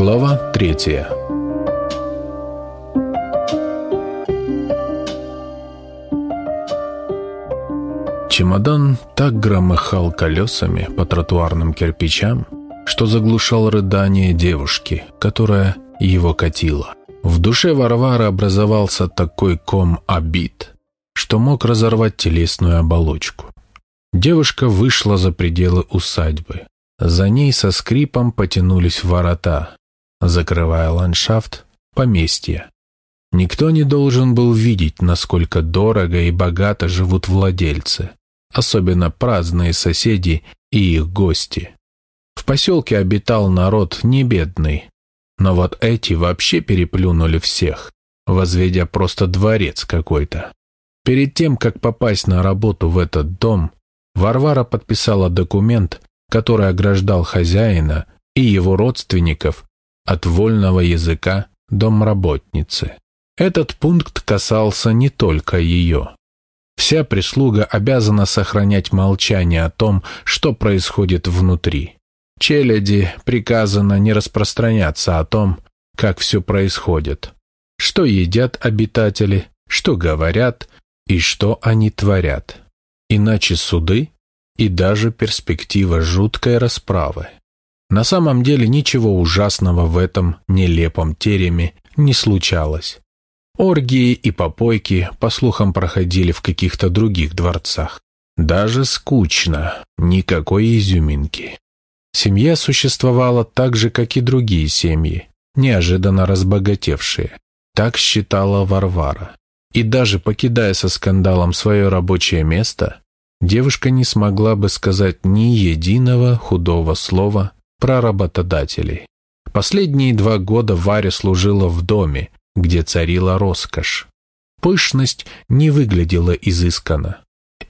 Глава третья Чемодан так громыхал колесами по тротуарным кирпичам, что заглушал рыдание девушки, которая его катила. В душе Варвары образовался такой ком обид, что мог разорвать телесную оболочку. Девушка вышла за пределы усадьбы. За ней со скрипом потянулись ворота, закрывая ландшафт поместья. Никто не должен был видеть, насколько дорого и богато живут владельцы, особенно праздные соседи и их гости. В поселке обитал народ не бедный, но вот эти вообще переплюнули всех, возведя просто дворец какой-то. Перед тем, как попасть на работу в этот дом, Варвара подписала документ, который ограждал хозяина и его родственников от вольного языка домработницы. Этот пункт касался не только ее. Вся прислуга обязана сохранять молчание о том, что происходит внутри. Челяди приказано не распространяться о том, как все происходит, что едят обитатели, что говорят и что они творят. Иначе суды и даже перспектива жуткой расправы. На самом деле ничего ужасного в этом нелепом тереме не случалось. Оргии и попойки, по слухам, проходили в каких-то других дворцах. Даже скучно, никакой изюминки. Семья существовала так же, как и другие семьи, неожиданно разбогатевшие. Так считала Варвара. И даже покидая со скандалом свое рабочее место, девушка не смогла бы сказать ни единого худого слова про работодателей. Последние два года Варя служила в доме, где царила роскошь. Пышность не выглядела изысканно.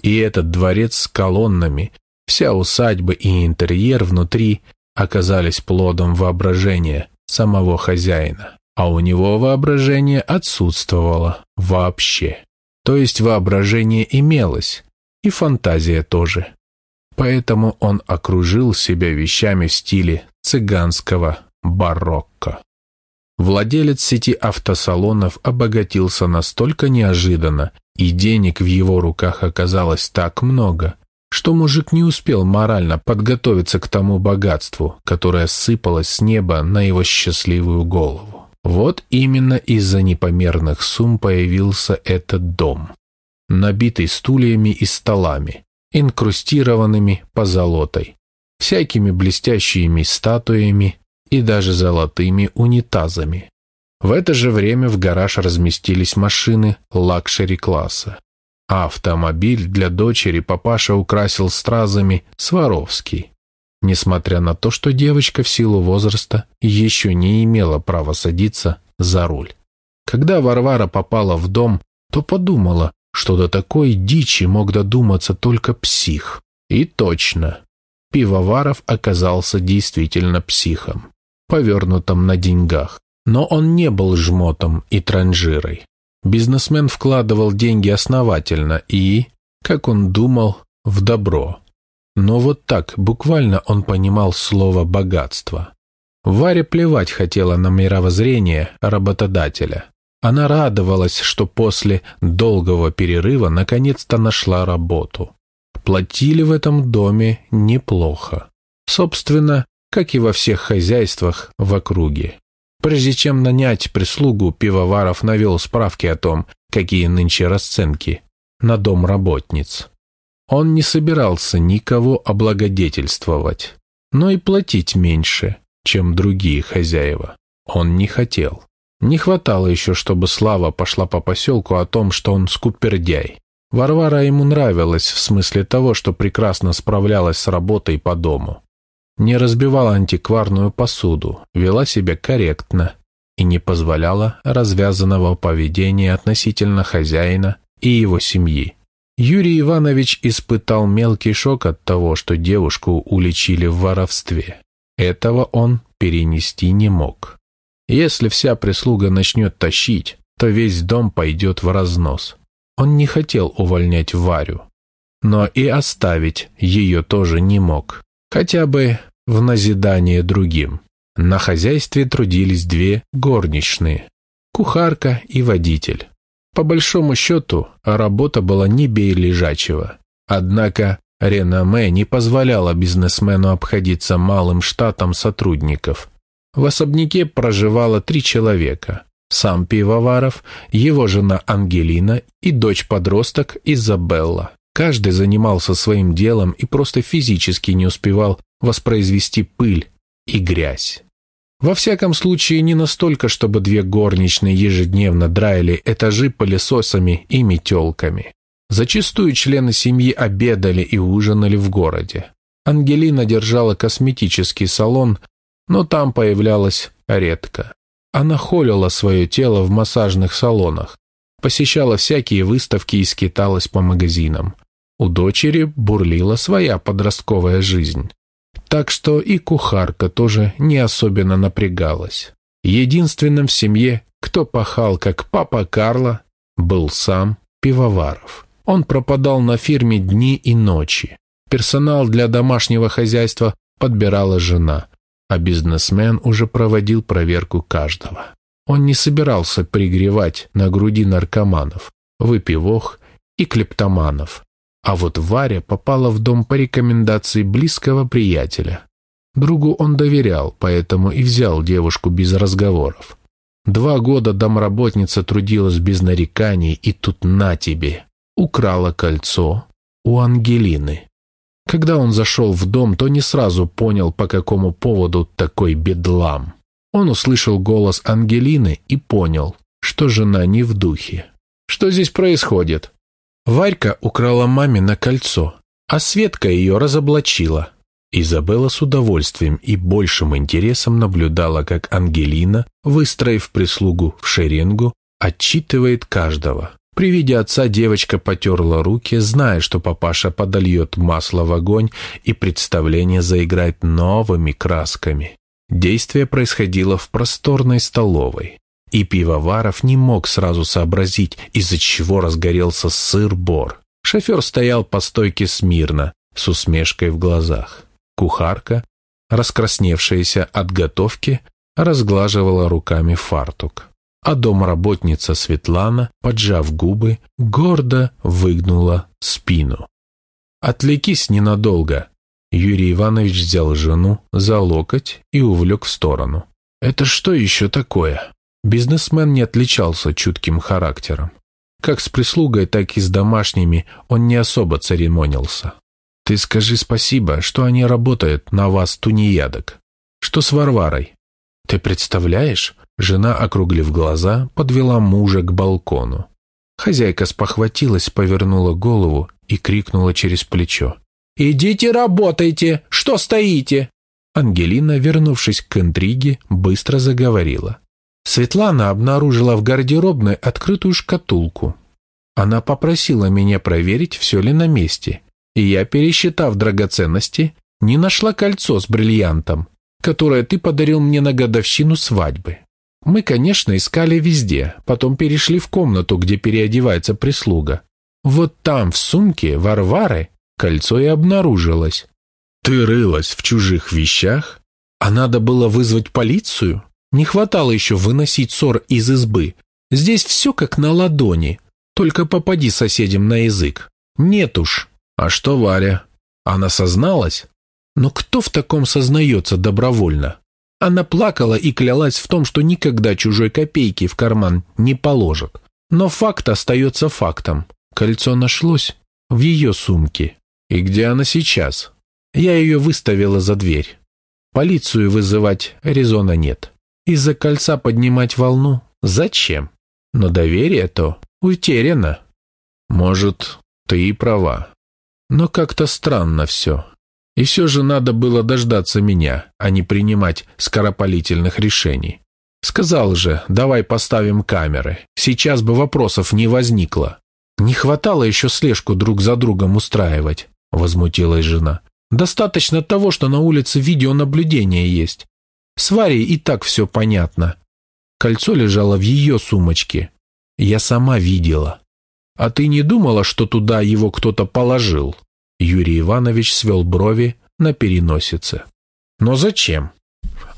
И этот дворец с колоннами, Вся усадьба и интерьер внутри оказались плодом воображения самого хозяина, а у него воображение отсутствовало вообще. То есть воображение имелось, и фантазия тоже. Поэтому он окружил себя вещами в стиле цыганского барокко. Владелец сети автосалонов обогатился настолько неожиданно, и денег в его руках оказалось так много, что мужик не успел морально подготовиться к тому богатству, которое сыпалось с неба на его счастливую голову. Вот именно из-за непомерных сумм появился этот дом, набитый стульями и столами, инкрустированными позолотой, всякими блестящими статуями и даже золотыми унитазами. В это же время в гараже разместились машины luxury-класса а автомобиль для дочери папаша украсил стразами Swarovski, несмотря на то, что девочка в силу возраста еще не имела права садиться за руль. Когда Варвара попала в дом, то подумала, что до такой дичи мог додуматься только псих. И точно, Пивоваров оказался действительно психом, повернутым на деньгах. Но он не был жмотом и транжирой. Бизнесмен вкладывал деньги основательно и, как он думал, в добро. Но вот так, буквально он понимал слово «богатство». Варя плевать хотела на мировоззрение работодателя. Она радовалась, что после долгого перерыва наконец-то нашла работу. Платили в этом доме неплохо. Собственно, как и во всех хозяйствах в округе. Прежде чем нанять прислугу, Пивоваров навел справки о том, какие нынче расценки на дом работниц. Он не собирался никого облагодетельствовать, но и платить меньше, чем другие хозяева. Он не хотел. Не хватало еще, чтобы Слава пошла по поселку о том, что он скупердяй. Варвара ему нравилась в смысле того, что прекрасно справлялась с работой по дому не разбивала антикварную посуду, вела себя корректно и не позволяла развязанного поведения относительно хозяина и его семьи. Юрий Иванович испытал мелкий шок от того, что девушку уличили в воровстве. Этого он перенести не мог. Если вся прислуга начнет тащить, то весь дом пойдет в разнос. Он не хотел увольнять Варю, но и оставить ее тоже не мог. Хотя бы в назидание другим. На хозяйстве трудились две горничные, кухарка и водитель. По большому счету, работа была не бей лежачего. Однако реноме не позволяло бизнесмену обходиться малым штатом сотрудников. В особняке проживало три человека. Сам Пивоваров, его жена Ангелина и дочь-подросток Изабелла. Каждый занимался своим делом и просто физически не успевал воспроизвести пыль и грязь. Во всяком случае, не настолько, чтобы две горничные ежедневно драили этажи пылесосами и метелками. Зачастую члены семьи обедали и ужинали в городе. Ангелина держала косметический салон, но там появлялась редко. Она холила свое тело в массажных салонах, посещала всякие выставки и скиталась по магазинам. У дочери бурлила своя подростковая жизнь. Так что и кухарка тоже не особенно напрягалась. Единственным в семье, кто пахал как папа Карла, был сам Пивоваров. Он пропадал на фирме дни и ночи. Персонал для домашнего хозяйства подбирала жена, а бизнесмен уже проводил проверку каждого. Он не собирался пригревать на груди наркоманов, выпивох и клептоманов, а вот Варя попала в дом по рекомендации близкого приятеля. Другу он доверял, поэтому и взял девушку без разговоров. Два года домработница трудилась без нареканий, и тут на тебе. Украла кольцо у Ангелины. Когда он зашел в дом, то не сразу понял, по какому поводу такой бедлам. Он услышал голос Ангелины и понял, что жена не в духе. «Что здесь происходит?» Варька украла маме на кольцо, а Светка ее разоблачила. Изабелла с удовольствием и большим интересом наблюдала, как Ангелина, выстроив прислугу в шеренгу, отчитывает каждого. При виде отца девочка потерла руки, зная, что папаша подольет масло в огонь и представление заиграет новыми красками. Действие происходило в просторной столовой. И пивоваров не мог сразу сообразить, из-за чего разгорелся сыр-бор. Шофер стоял по стойке смирно, с усмешкой в глазах. Кухарка, раскрасневшаяся от готовки, разглаживала руками фартук. А домработница Светлана, поджав губы, гордо выгнула спину. «Отвлекись ненадолго», Юрий Иванович взял жену за локоть и увлек в сторону. «Это что еще такое?» Бизнесмен не отличался чутким характером. Как с прислугой, так и с домашними он не особо церемонился. «Ты скажи спасибо, что они работают на вас тунеядок. Что с Варварой?» «Ты представляешь?» Жена, округлив глаза, подвела мужа к балкону. Хозяйка спохватилась, повернула голову и крикнула через плечо. «Идите работайте! Что стоите?» Ангелина, вернувшись к интриге, быстро заговорила. Светлана обнаружила в гардеробной открытую шкатулку. Она попросила меня проверить, все ли на месте, и я, пересчитав драгоценности, не нашла кольцо с бриллиантом, которое ты подарил мне на годовщину свадьбы. Мы, конечно, искали везде, потом перешли в комнату, где переодевается прислуга. Вот там, в сумке Варвары, кольцо и обнаружилось. Ты рылась в чужих вещах? А надо было вызвать полицию? Не хватало еще выносить ссор из избы. Здесь все как на ладони. Только попади соседям на язык. Нет уж. А что Варя? Она созналась? Но кто в таком сознается добровольно? Она плакала и клялась в том, что никогда чужой копейки в карман не положит. Но факт остается фактом. Кольцо нашлось в ее сумке. И где она сейчас? Я ее выставила за дверь. Полицию вызывать резона нет. Из-за кольца поднимать волну? Зачем? Но доверие-то утеряно. Может, ты и права. Но как-то странно все. И все же надо было дождаться меня, а не принимать скоропалительных решений. Сказал же, давай поставим камеры. Сейчас бы вопросов не возникло. Не хватало еще слежку друг за другом устраивать, возмутилась жена. Достаточно того, что на улице видеонаблюдение есть. С Варей и так все понятно. Кольцо лежало в ее сумочке. Я сама видела. А ты не думала, что туда его кто-то положил? Юрий Иванович свел брови на переносице. Но зачем?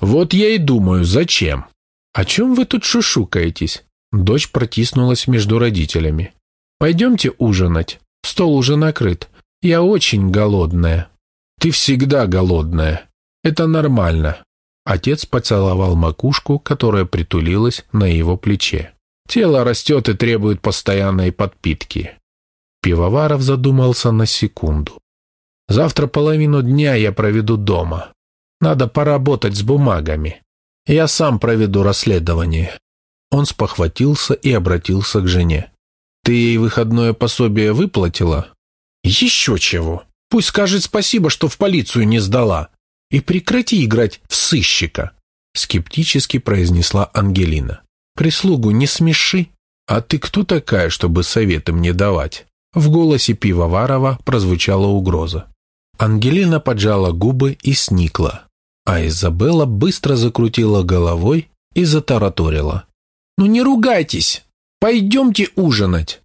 Вот я и думаю, зачем? О чем вы тут шушукаетесь? Дочь протиснулась между родителями. Пойдемте ужинать. Стол уже накрыт. Я очень голодная. Ты всегда голодная. Это нормально. Отец поцеловал макушку, которая притулилась на его плече. Тело растет и требует постоянной подпитки. Пивоваров задумался на секунду. Завтра половину дня я проведу дома. Надо поработать с бумагами. Я сам проведу расследование. Он спохватился и обратился к жене. Ты ей выходное пособие выплатила? Еще чего. Пусть скажет спасибо, что в полицию не сдала. И прекрати играть в сыщика, скептически произнесла Ангелина. Прислугу не смеши. А ты кто такая, чтобы советы мне давать? В голосе Пивоварова прозвучала угроза. Ангелина поджала губы и сникла, а Изабелла быстро закрутила головой и затараторила. «Ну не ругайтесь! Пойдемте ужинать!»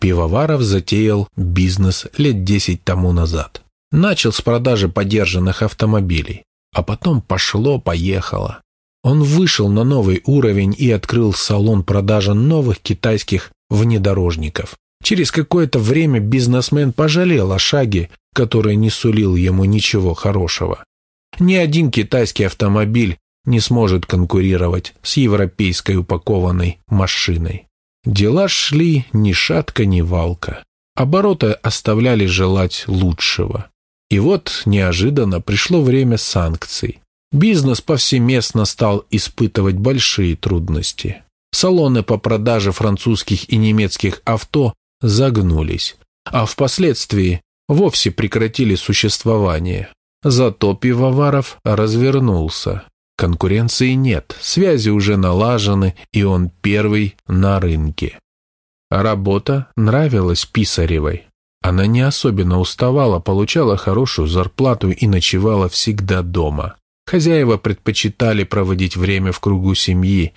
Пивоваров затеял бизнес лет десять тому назад. Начал с продажи подержанных автомобилей, а потом пошло-поехало. Он вышел на новый уровень и открыл салон продажи новых китайских внедорожников. Через какое-то время бизнесмен пожалел о шаге, который не сулил ему ничего хорошего. Ни один китайский автомобиль не сможет конкурировать с европейской упакованной машиной. Дела шли ни шатка, ни валка. Обороты оставляли желать лучшего. И вот неожиданно пришло время санкций. Бизнес повсеместно стал испытывать большие трудности. Салоны по продаже французских и немецких авто загнулись, а впоследствии вовсе прекратили существование. Зато пивоваров развернулся. Конкуренции нет, связи уже налажены, и он первый на рынке. Работа нравилась Писаревой. Она не особенно уставала, получала хорошую зарплату и ночевала всегда дома. Хозяева предпочитали проводить время в кругу семьи,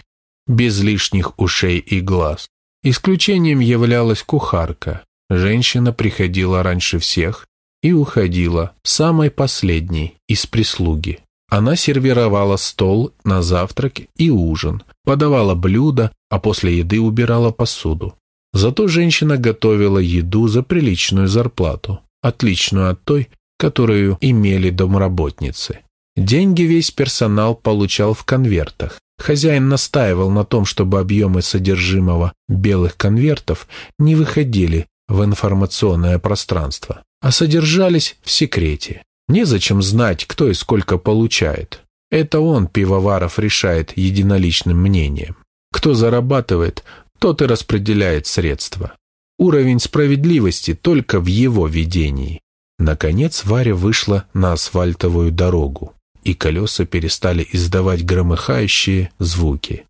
без лишних ушей и глаз. Исключением являлась кухарка. Женщина приходила раньше всех и уходила самой последней из прислуги. Она сервировала стол на завтрак и ужин, подавала блюда, а после еды убирала посуду. Зато женщина готовила еду за приличную зарплату, отличную от той, которую имели домработницы. Деньги весь персонал получал в конвертах. Хозяин настаивал на том, чтобы объемы содержимого белых конвертов не выходили в информационное пространство, а содержались в секрете. Незачем знать, кто и сколько получает. Это он, Пивоваров, решает единоличным мнением. Кто зарабатывает, тот и распределяет средства. Уровень справедливости только в его видении. Наконец Варя вышла на асфальтовую дорогу и колеса перестали издавать громыхающие звуки.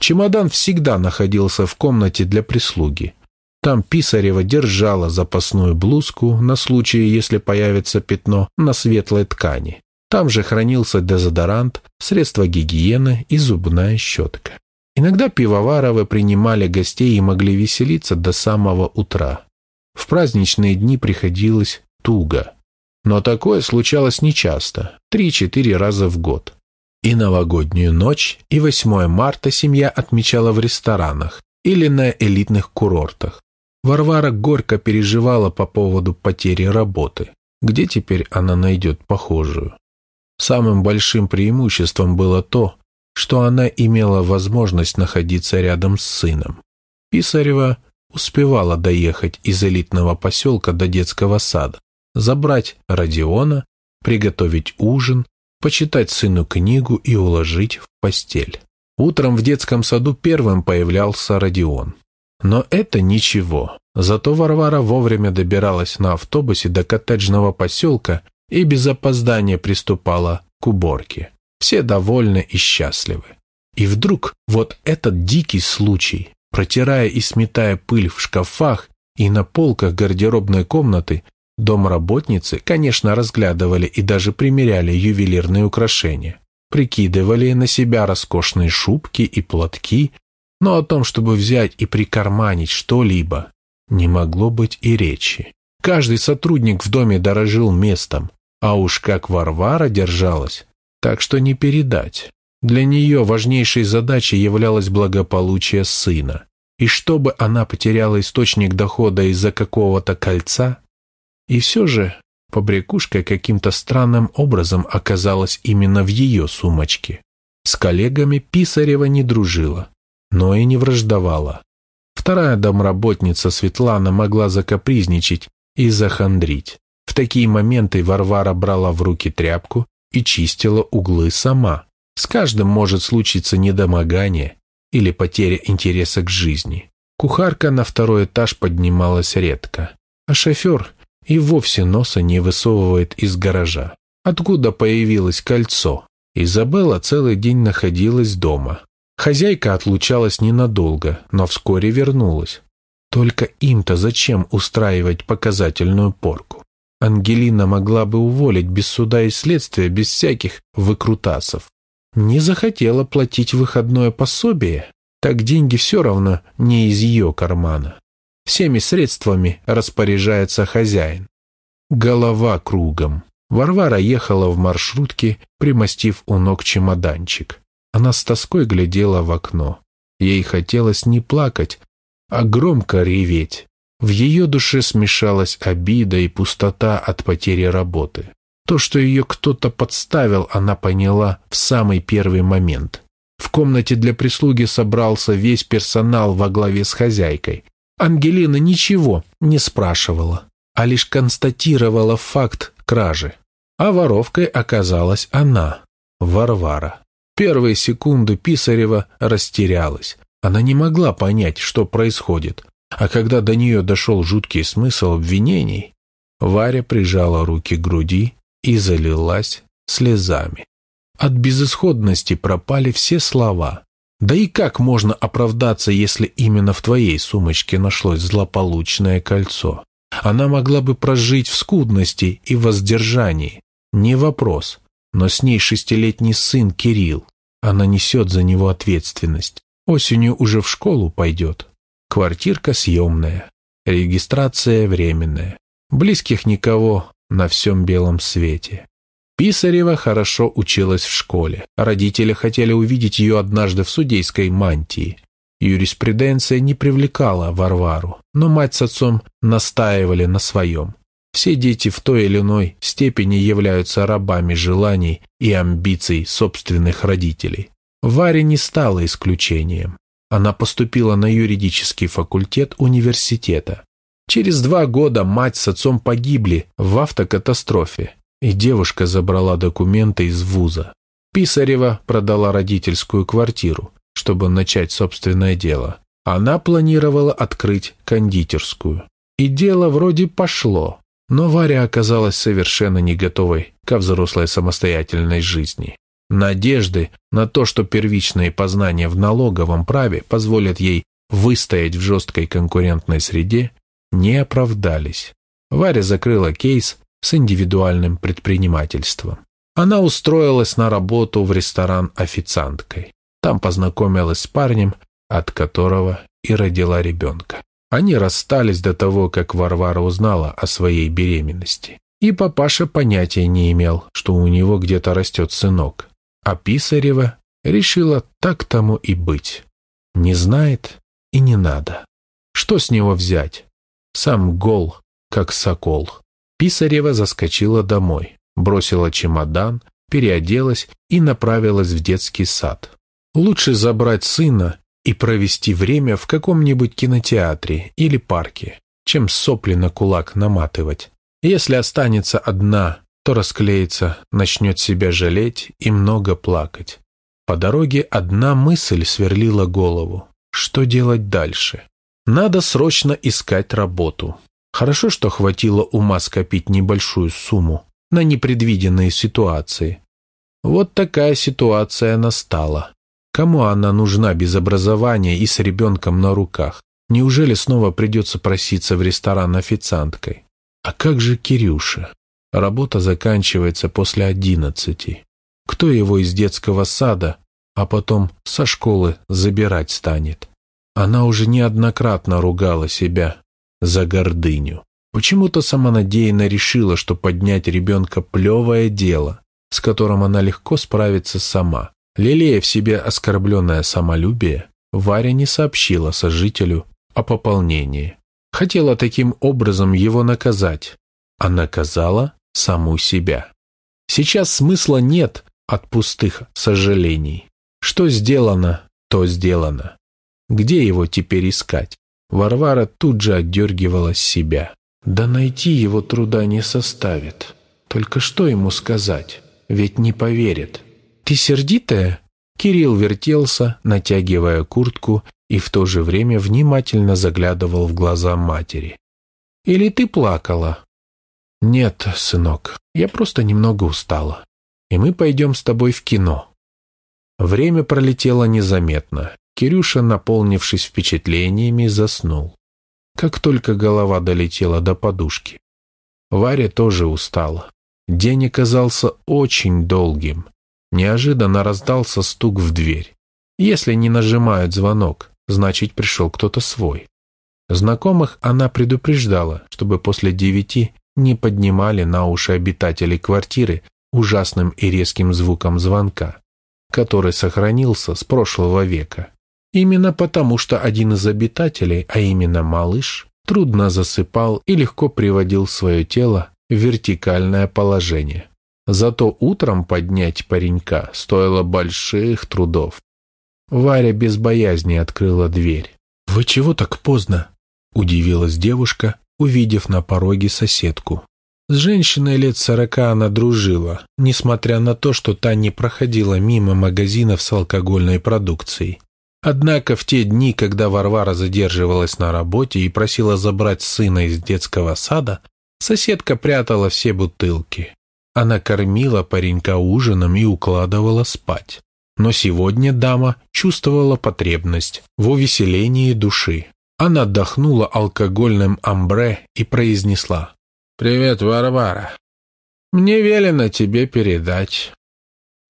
Чемодан всегда находился в комнате для прислуги. Там Писарева держала запасную блузку на случай, если появится пятно на светлой ткани. Там же хранился дезодорант, средство гигиены и зубная щетка. Иногда пивоваровы принимали гостей и могли веселиться до самого утра. В праздничные дни приходилось туго. Но такое случалось нечасто, три-четыре раза в год. И новогоднюю ночь, и 8 марта семья отмечала в ресторанах или на элитных курортах. Варвара горько переживала по поводу потери работы. Где теперь она найдет похожую? Самым большим преимуществом было то, что она имела возможность находиться рядом с сыном. Писарева успевала доехать из элитного поселка до детского сада, забрать Родиона, приготовить ужин, почитать сыну книгу и уложить в постель. Утром в детском саду первым появлялся Родион. Но это ничего. Зато Варвара вовремя добиралась на автобусе до коттеджного поселка и без опоздания приступала к уборке. Все довольны и счастливы. И вдруг вот этот дикий случай, протирая и сметая пыль в шкафах и на полках гардеробной комнаты, Домработницы, конечно, разглядывали и даже примеряли ювелирные украшения, прикидывали на себя роскошные шубки и платки, но о том, чтобы взять и прикарманить что-либо, не могло быть и речи. Каждый сотрудник в доме дорожил местом, а уж как Варвара держалась, так что не передать. Для нее важнейшей задачей являлось благополучие сына. И чтобы она потеряла источник дохода из-за какого-то кольца, и все же побрякушка каким-то странным образом оказалась именно в ее сумочке. С коллегами Писарева не дружила, но и не враждовала. Вторая домработница Светлана могла закапризничать и захандрить. В такие моменты Варвара брала в руки тряпку и чистила углы сама. С каждым может случиться недомогание или потеря интереса к жизни. Кухарка на второй этаж поднималась редко, а шофер и вовсе носа не высовывает из гаража. Откуда появилось кольцо? Изабелла целый день находилась дома. Хозяйка отлучалась ненадолго, но вскоре вернулась. Только им-то зачем устраивать показательную порку? Ангелина могла бы уволить без суда и следствия, без всяких выкрутасов. Не захотела платить выходное пособие, так деньги все равно не из ее кармана. Всеми средствами распоряжается хозяин. Голова кругом. Варвара ехала в маршрутке, примостив у ног чемоданчик. Она с тоской глядела в окно. Ей хотелось не плакать, а громко реветь. В ее душе смешалась обида и пустота от потери работы. То, что ее кто-то подставил, она поняла в самый первый момент. В комнате для прислуги собрался весь персонал во главе с хозяйкой. Ангелина ничего не спрашивала, а лишь констатировала факт кражи. А воровкой оказалась она, Варвара. Первые секунды Писарева растерялась. Она не могла понять, что происходит. А когда до нее дошел жуткий смысл обвинений, Варя прижала руки к груди и залилась слезами. От безысходности пропали все слова. Да и как можно оправдаться, если именно в твоей сумочке нашлось злополучное кольцо? Она могла бы прожить в скудности и воздержании. Не вопрос. Но с ней шестилетний сын Кирилл. Она несет за него ответственность. Осенью уже в школу пойдет. Квартирка съемная. Регистрация временная. Близких никого на всем белом свете. Писарева хорошо училась в школе. Родители хотели увидеть ее однажды в судейской мантии. Юриспруденция не привлекала Варвару, но мать с отцом настаивали на своем. Все дети в той или иной степени являются рабами желаний и амбиций собственных родителей. Варя не стала исключением. Она поступила на юридический факультет университета. Через два года мать с отцом погибли в автокатастрофе, и девушка забрала документы из вуза. Писарева продала родительскую квартиру, чтобы начать собственное дело. Она планировала открыть кондитерскую. И дело вроде пошло, но Варя оказалась совершенно не готовой ко взрослой самостоятельной жизни. Надежды на то, что первичные познания в налоговом праве позволят ей выстоять в жесткой конкурентной среде, не оправдались. Варя закрыла кейс с индивидуальным предпринимательством. Она устроилась на работу в ресторан официанткой. Там познакомилась с парнем, от которого и родила ребенка. Они расстались до того, как Варвара узнала о своей беременности. И папаша понятия не имел, что у него где-то растет сынок. А Писарева решила так тому и быть. Не знает и не надо. Что с него взять? Сам гол, как сокол. Писарева заскочила домой, бросила чемодан, переоделась и направилась в детский сад. Лучше забрать сына и провести время в каком-нибудь кинотеатре или парке, чем сопли на кулак наматывать. Если останется одна, то расклеится, начнет себя жалеть и много плакать. По дороге одна мысль сверлила голову. Что делать дальше? Надо срочно искать работу. Хорошо, что хватило ума скопить небольшую сумму на непредвиденные ситуации. Вот такая ситуация настала. Кому она нужна без образования и с ребенком на руках? Неужели снова придется проситься в ресторан официанткой? А как же Кирюша? Работа заканчивается после одиннадцати. Кто его из детского сада, а потом со школы забирать станет? Она уже неоднократно ругала себя за гордыню. Почему-то самонадеянно решила, что поднять ребенка – плевое дело. с которым она легко справится сама. Лелея в себе оскорбленное самолюбие, Варя не сообщила сожителю о пополнении. Хотела таким образом его наказать, а наказала саму себя. Сейчас смысла нет от пустых сожалений. Что сделано, то сделано. Где его теперь искать? Варвара тут же отдергивала себя. Да найти его труда не составит. Только что ему сказать? Ведь не поверит. «Ты сердитая?» Кирилл вертелся, натягивая куртку, и в то же время внимательно заглядывал в глаза матери. «Или ты плакала?» «Нет, сынок, я просто немного устала. И мы пойдем с тобой в кино». Время пролетело незаметно. Кирюша, наполнившись впечатлениями, заснул. Как только голова долетела до подушки. Варя тоже устала. День оказался очень долгим. Неожиданно раздался стук в дверь. Если не нажимают звонок, значит пришел кто-то свой. Знакомых она предупреждала, чтобы после девяти не поднимали на уши обитателей квартиры ужасным и резким звуком звонка, который сохранился с прошлого века. Именно потому, что один из обитателей, а именно малыш, трудно засыпал и легко приводил свое тело в вертикальное положение. Зато утром поднять паренька стоило больших трудов. Варя без боязни открыла дверь. «Вы чего так поздно?» – удивилась девушка, увидев на пороге соседку. С женщиной лет сорока она дружила, несмотря на то, что та не проходила мимо магазинов с алкогольной продукцией. Однако в те дни, когда Варвара задерживалась на работе и просила забрать сына из детского сада, соседка прятала все бутылки. Она кормила паренька ужином и укладывала спать. Но сегодня дама чувствовала потребность в увеселении души. Она отдохнула алкогольным амбре и произнесла. «Привет, Варвара. Мне велено тебе передать.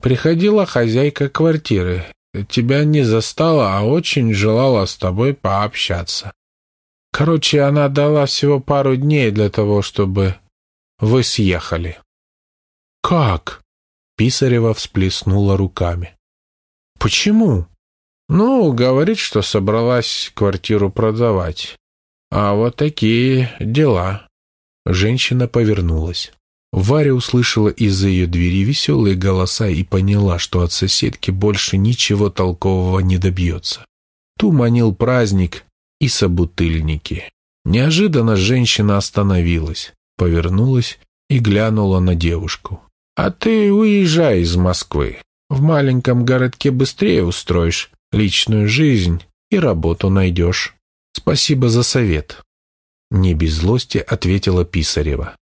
Приходила хозяйка квартиры. Тебя не застала, а очень желала с тобой пообщаться. Короче, она дала всего пару дней для того, чтобы вы съехали. «Как?» — Писарева всплеснула руками. «Почему?» «Ну, говорит, что собралась квартиру продавать. А вот такие дела». Женщина повернулась. Варя услышала из-за ее двери веселые голоса и поняла, что от соседки больше ничего толкового не добьется. Ту манил праздник и собутыльники. Неожиданно женщина остановилась, повернулась и глянула на девушку. А ты уезжай из Москвы. В маленьком городке быстрее устроишь личную жизнь и работу найдешь. Спасибо за совет. Не без злости ответила Писарева.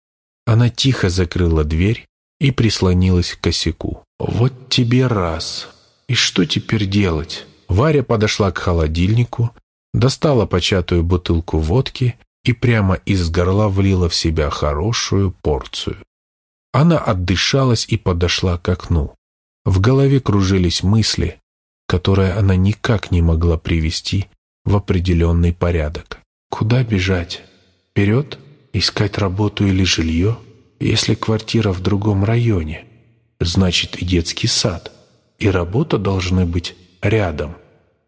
Она тихо закрыла дверь и прислонилась к косяку. «Вот тебе раз. И что теперь делать?» Варя подошла к холодильнику, достала початую бутылку водки и прямо из горла влила в себя хорошую порцию. Она отдышалась и подошла к окну. В голове кружились мысли, которые она никак не могла привести в определенный порядок. Куда бежать? Вперед? Искать работу или жилье? Если квартира в другом районе, значит и детский сад, и работа должны быть рядом.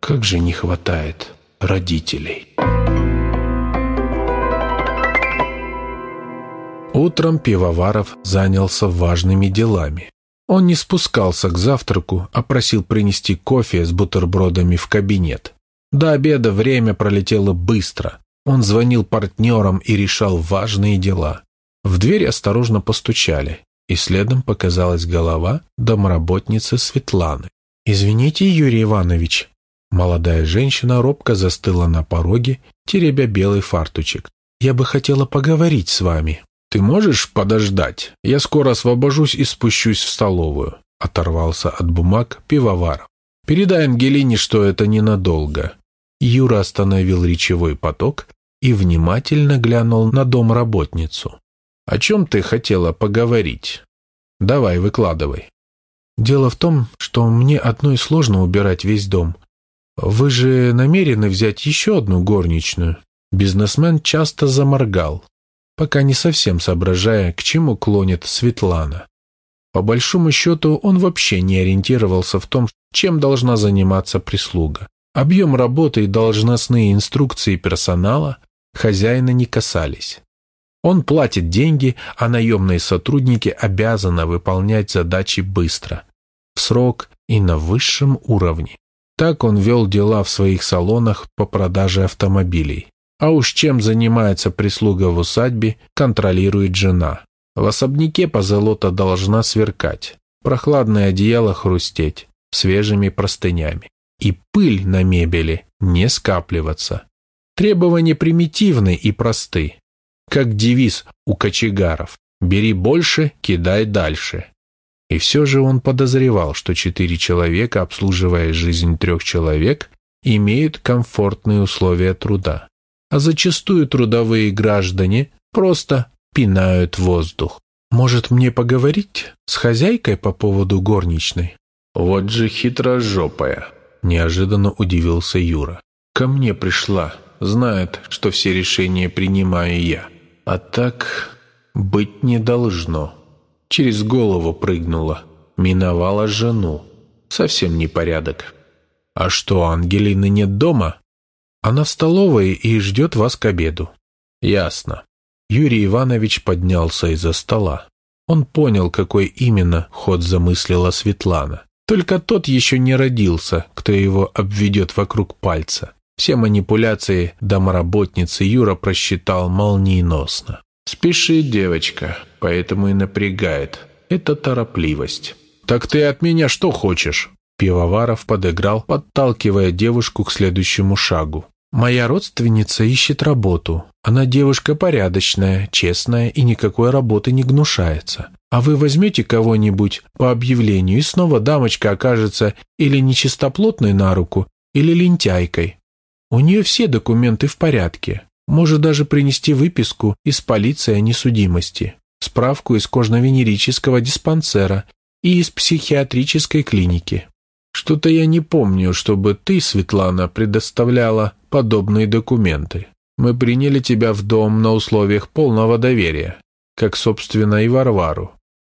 Как же не хватает родителей. Утром Пивоваров занялся важными делами. Он не спускался к завтраку, а просил принести кофе с бутербродами в кабинет. До обеда время пролетело быстро. Он звонил партнерам и решал важные дела. В дверь осторожно постучали, и следом показалась голова домработницы Светланы. «Извините, Юрий Иванович». Молодая женщина робко застыла на пороге, теребя белый фартучек. «Я бы хотела поговорить с вами». «Ты можешь подождать? Я скоро освобожусь и спущусь в столовую», — оторвался от бумаг пивоваров. «Передай Ангелине, что это ненадолго». Юра остановил речевой поток и внимательно глянул на домработницу. «О чем ты хотела поговорить? Давай, выкладывай». «Дело в том, что мне одной сложно убирать весь дом. Вы же намерены взять еще одну горничную?» Бизнесмен часто заморгал, пока не совсем соображая, к чему клонит Светлана. По большому счету, он вообще не ориентировался в том, чем должна заниматься прислуга. Объем работы и должностные инструкции персонала хозяина не касались. Он платит деньги, а наемные сотрудники обязаны выполнять задачи быстро, в срок и на высшем уровне. Так он вел дела в своих салонах по продаже автомобилей. А уж чем занимается прислуга в усадьбе, контролирует жена. В особняке позолота должна сверкать, прохладное одеяло хрустеть свежими простынями. И пыль на мебели не скапливаться. Требования примитивны и просты как девиз у кочегаров «бери больше, кидай дальше». И все же он подозревал, что четыре человека, обслуживая жизнь трех человек, имеют комфортные условия труда. А зачастую трудовые граждане просто пинают воздух. «Может, мне поговорить с хозяйкой по поводу горничной?» «Вот же хитрожопая!» – неожиданно удивился Юра. «Ко мне пришла, знает, что все решения принимаю я. А так быть не должно. Через голову прыгнула, миновала жену. Совсем непорядок. А что, Ангелины нет дома? Она в столовой и ждет вас к обеду. Ясно. Юрий Иванович поднялся из-за стола. Он понял, какой именно ход замыслила Светлана. Только тот еще не родился, кто его обведет вокруг пальца. Все манипуляции домоработницы Юра просчитал молниеносно. «Спешит девочка, поэтому и напрягает. Это торопливость». «Так ты от меня что хочешь?» Пивоваров подыграл, подталкивая девушку к следующему шагу. «Моя родственница ищет работу. Она девушка порядочная, честная и никакой работы не гнушается. А вы возьмете кого-нибудь по объявлению, и снова дамочка окажется или нечистоплотной на руку, или лентяйкой. У нее все документы в порядке. Может даже принести выписку из полиции о несудимости, справку из кожно-венерического диспансера и из психиатрической клиники. Что-то я не помню, чтобы ты, Светлана, предоставляла подобные документы. Мы приняли тебя в дом на условиях полного доверия, как, собственно, и Варвару».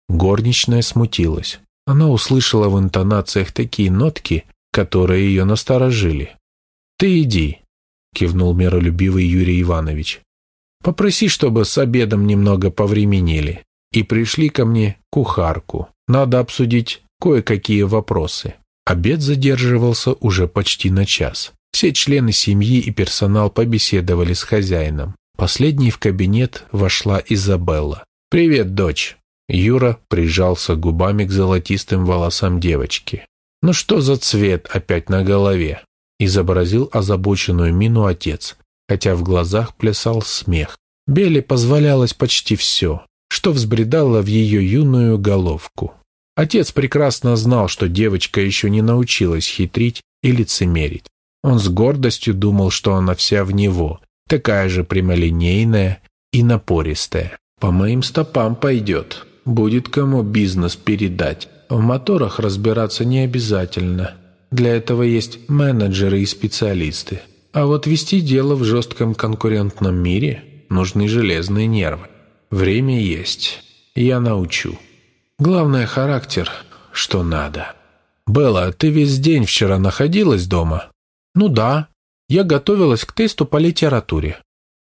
Горничная смутилась. Она услышала в интонациях такие нотки, которые ее насторожили. «Ты иди», — кивнул миролюбивый Юрий Иванович. «Попроси, чтобы с обедом немного повременили. И пришли ко мне кухарку. Надо обсудить кое-какие вопросы». Обед задерживался уже почти на час. Все члены семьи и персонал побеседовали с хозяином. Последней в кабинет вошла Изабелла. «Привет, дочь!» Юра прижался губами к золотистым волосам девочки. «Ну что за цвет опять на голове?» изобразил озабоченную мину отец, хотя в глазах плясал смех. Беле позволялось почти все, что взбредало в ее юную головку. Отец прекрасно знал, что девочка еще не научилась хитрить и лицемерить. Он с гордостью думал, что она вся в него, такая же прямолинейная и напористая. «По моим стопам пойдет. Будет кому бизнес передать. В моторах разбираться не обязательно. Для этого есть менеджеры и специалисты. А вот вести дело в жестком конкурентном мире нужны железные нервы. Время есть. Я научу. Главное – характер, что надо. «Белла, ты весь день вчера находилась дома?» «Ну да. Я готовилась к тесту по литературе.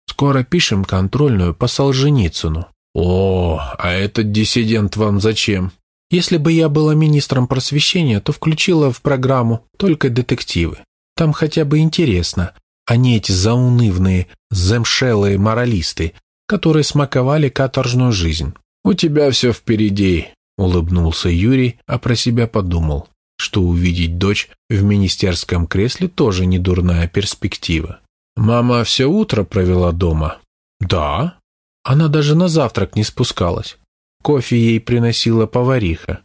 Скоро пишем контрольную по Солженицыну». «О, а этот диссидент вам зачем?» Если бы я была министром просвещения, то включила в программу только детективы. Там хотя бы интересно, а не эти заунывные, замшелые моралисты, которые смаковали каторжную жизнь. «У тебя все впереди», — улыбнулся Юрий, а про себя подумал, что увидеть дочь в министерском кресле тоже не дурная перспектива. «Мама все утро провела дома?» «Да». Она даже на завтрак не спускалась. Кофе ей приносила повариха.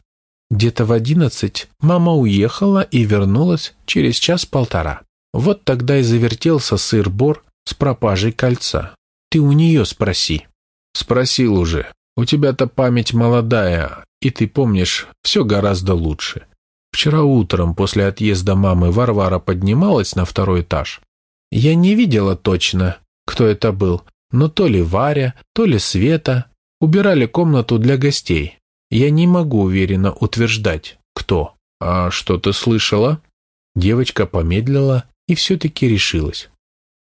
Где-то в одиннадцать мама уехала и вернулась через час-полтора. Вот тогда и завертелся сыр-бор с пропажей кольца. Ты у нее спроси. Спросил уже. У тебя-то память молодая, и ты помнишь все гораздо лучше. Вчера утром после отъезда мамы Варвара поднималась на второй этаж. Я не видела точно, кто это был, но то ли Варя, то ли Света, убирали комнату для гостей. Я не могу уверенно утверждать, кто. А что ты слышала? Девочка помедлила и все-таки решилась.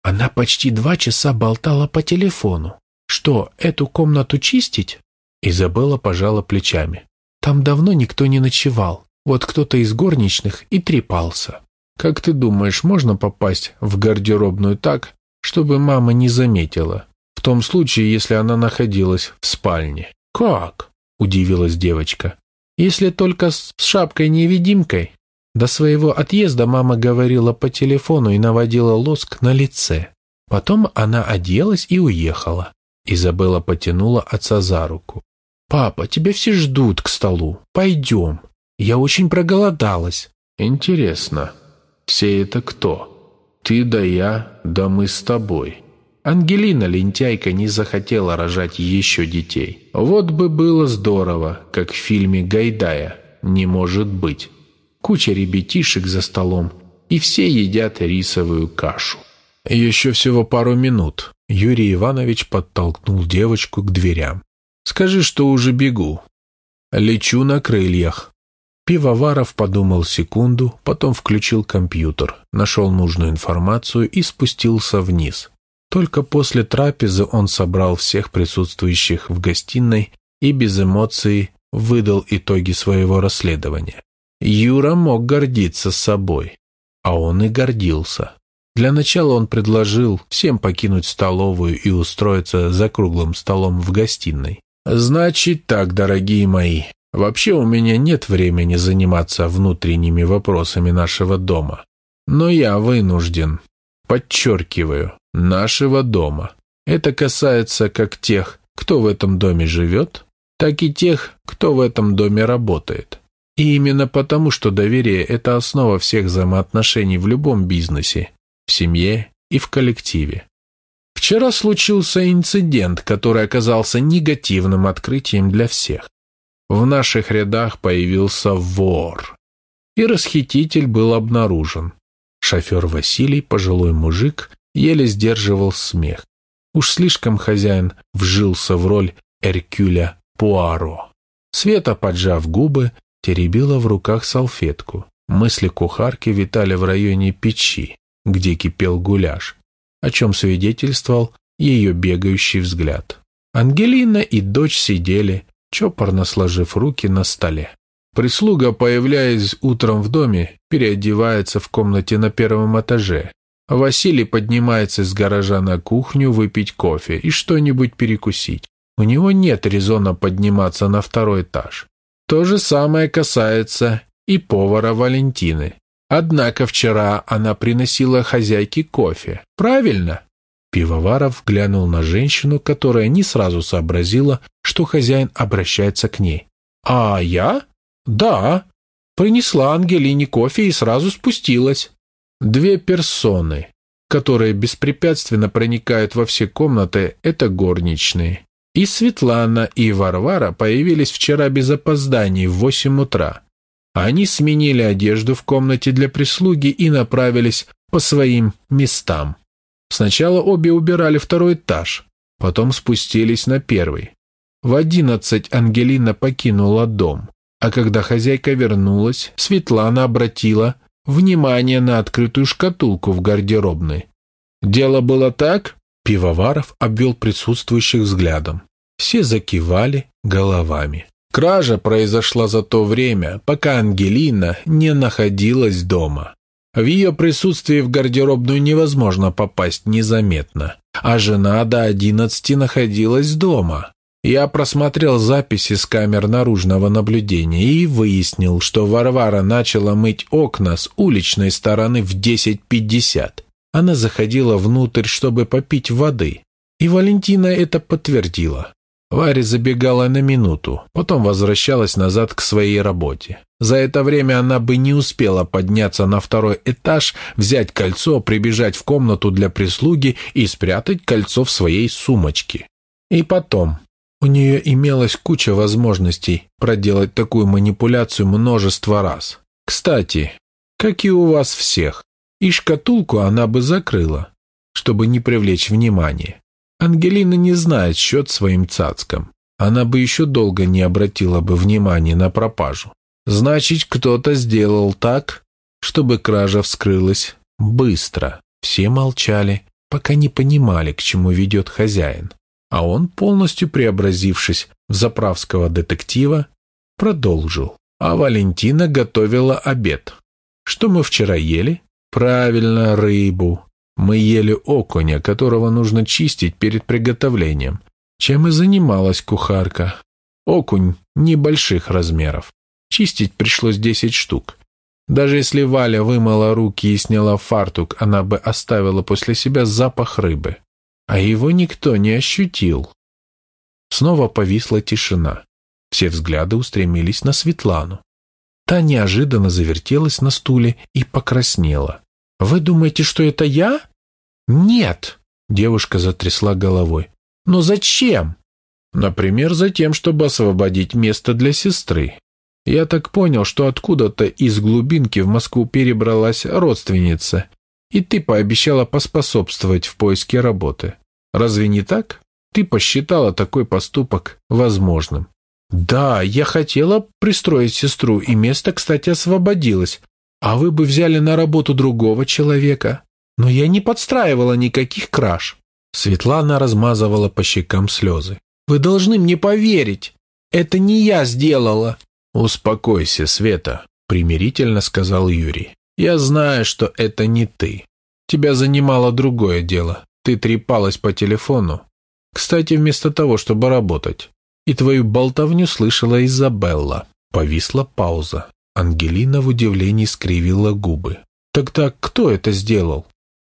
Она почти два часа болтала по телефону. Что, эту комнату чистить? Изабелла пожала плечами. Там давно никто не ночевал. Вот кто-то из горничных и трепался. Как ты думаешь, можно попасть в гардеробную так, чтобы мама не заметила? В том случае, если она находилась в спальне. Как? Удивилась девочка. Если только с шапкой-невидимкой. До своего отъезда мама говорила по телефону и наводила лоск на лице. Потом она оделась и уехала. Изабелла потянула отца за руку. «Папа, тебя все ждут к столу. Пойдем. Я очень проголодалась». «Интересно, все это кто? Ты да я, да мы с тобой». Ангелина, лентяйка, не захотела рожать еще детей. Вот бы было здорово, как в фильме Гайдая «Не может быть». Куча ребятишек за столом, и все едят рисовую кашу. Еще всего пару минут. Юрий Иванович подтолкнул девочку к дверям. «Скажи, что уже бегу. Лечу на крыльях». Пивоваров подумал секунду, потом включил компьютер, нашел нужную информацию и спустился вниз. Только после трапезы он собрал всех присутствующих в гостиной и без эмоций выдал итоги своего расследования. Юра мог гордиться собой, а он и гордился. Для начала он предложил всем покинуть столовую и устроиться за круглым столом в гостиной. «Значит так, дорогие мои, вообще у меня нет времени заниматься внутренними вопросами нашего дома. Но я вынужден, подчеркиваю, нашего дома. Это касается как тех, кто в этом доме живет, так и тех, кто в этом доме работает. И именно потому, что доверие – это основа всех взаимоотношений в любом бизнесе, в семье и в коллективе. Вчера случился инцидент, который оказался негативным открытием для всех. В наших рядах появился вор, и расхититель был обнаружен. Шофер Василий, пожилой мужик, еле сдерживал смех. Уж слишком хозяин вжился в роль Эркюля Пуаро. Света, поджав губы, теребила в руках салфетку. Мысли кухарки витали в районе печи где кипел гуляш, о чем свидетельствовал ее бегающий взгляд. Ангелина и дочь сидели, чопорно сложив руки на столе. Прислуга, появляясь утром в доме, переодевается в комнате на первом этаже. Василий поднимается из гаража на кухню выпить кофе и что-нибудь перекусить. У него нет резона подниматься на второй этаж. То же самое касается и повара Валентины. Однако вчера она приносила хозяйке кофе. Правильно? Пивоваров глянул на женщину, которая не сразу сообразила, что хозяин обращается к ней. «А я?» «Да». Принесла Ангелине кофе и сразу спустилась. Две персоны, которые беспрепятственно проникают во все комнаты, это горничные. И Светлана, и Варвара появились вчера без опозданий в восемь утра. Они сменили одежду в комнате для прислуги и направились по своим местам. Сначала обе убирали второй этаж, потом спустились на первый. В одиннадцать Ангелина покинула дом, а когда хозяйка вернулась, Светлана обратила внимание на открытую шкатулку в гардеробной. «Дело было так?» Пивоваров обвел присутствующих взглядом. Все закивали головами. Кража произошла за то время, пока Ангелина не находилась дома. В ее присутствии в гардеробную невозможно попасть незаметно, а жена до одиннадцати находилась дома. Я просмотрел записи с камер наружного наблюдения и выяснил, что Варвара начала мыть окна с уличной стороны в 10.50. Она заходила внутрь, чтобы попить воды. И Валентина это подтвердила. Варя забегала на минуту, потом возвращалась назад к своей работе. За это время она бы не успела подняться на второй этаж, взять кольцо, прибежать в комнату для прислуги и спрятать кольцо в своей сумочке. И потом, у нее имелась куча возможностей проделать такую манипуляцию множество раз. Кстати, как и у вас всех, и шкатулку она бы закрыла, чтобы не привлечь внимания. Ангелина не знает счет своим цацкам. она бы еще долго не обратила бы внимания на пропажу. Значит, кто-то сделал так, чтобы кража вскрылась быстро. Все молчали, пока не понимали, к чему ведет хозяин. А он, полностью преобразившись в заправского детектива, продолжил. А Валентина готовила обед. Что мы вчера ели? Правильно, рыбу. Мы ели окуня, которого нужно чистить перед приготовлением. Чем и занималась кухарка. Окунь небольших размеров. Чистить пришлось десять штук. Даже если Валя вымыла руки и сняла фартук, она бы оставила после себя запах рыбы. А его никто не ощутил. Снова повисла тишина. Все взгляды устремились на Светлану. Та неожиданно завертелась на стуле и покраснела. «Вы думаете, что это я?» «Нет!» – девушка затрясла головой. «Но зачем?» «Например, за тем, чтобы освободить место для сестры. Я так понял, что откуда-то из глубинки в Москву перебралась родственница, и ты пообещала поспособствовать в поиске работы. Разве не так? Ты посчитала такой поступок возможным. Да, я хотела пристроить сестру, и место, кстати, освободилось. А вы бы взяли на работу другого человека. Но я не подстраивала никаких краж. Светлана размазывала по щекам слезы. Вы должны мне поверить. Это не я сделала. «Успокойся, Света», — примирительно сказал Юрий. «Я знаю, что это не ты. Тебя занимало другое дело. Ты трепалась по телефону. Кстати, вместо того, чтобы работать. И твою болтовню слышала Изабелла». Повисла пауза. Ангелина в удивлении скривила губы. «Тогда кто это сделал?»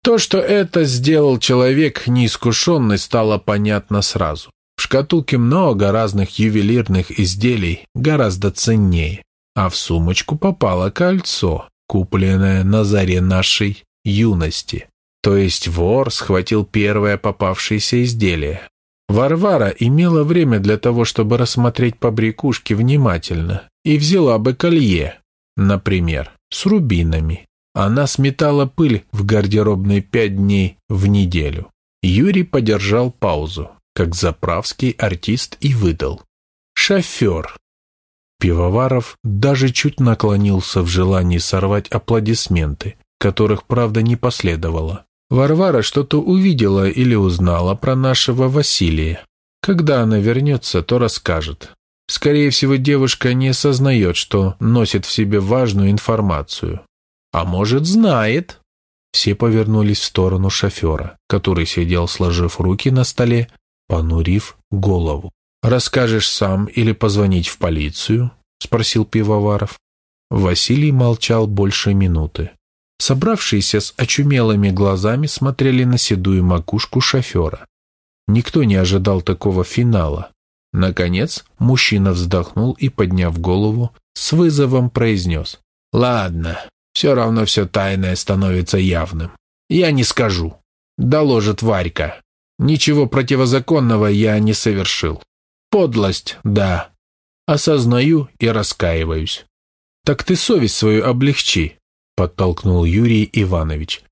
То, что это сделал человек неискушенный, стало понятно сразу. В шкатулке много разных ювелирных изделий, гораздо ценнее. А в сумочку попало кольцо, купленное на заре нашей юности. То есть вор схватил первое попавшееся изделие. Варвара имела время для того, чтобы рассмотреть побрякушки внимательно, и взяла бы колье, например, с рубинами. Она сметала пыль в гардеробной пять дней в неделю. Юрий подержал паузу как заправский артист и выдал. «Шофер». Пивоваров даже чуть наклонился в желании сорвать аплодисменты, которых, правда, не последовало. Варвара что-то увидела или узнала про нашего Василия. Когда она вернется, то расскажет. Скорее всего, девушка не осознает, что носит в себе важную информацию. А может, знает. Все повернулись в сторону шофера, который сидел, сложив руки на столе понурив голову. «Расскажешь сам или позвонить в полицию?» — спросил Пивоваров. Василий молчал больше минуты. Собравшиеся с очумелыми глазами смотрели на седую макушку шофера. Никто не ожидал такого финала. Наконец, мужчина вздохнул и, подняв голову, с вызовом произнес. «Ладно, все равно все тайное становится явным. Я не скажу. Доложит Варька. Ничего противозаконного я не совершил. Подлость, да. Осознаю и раскаиваюсь. Так ты совесть свою облегчи, подтолкнул Юрий Иванович.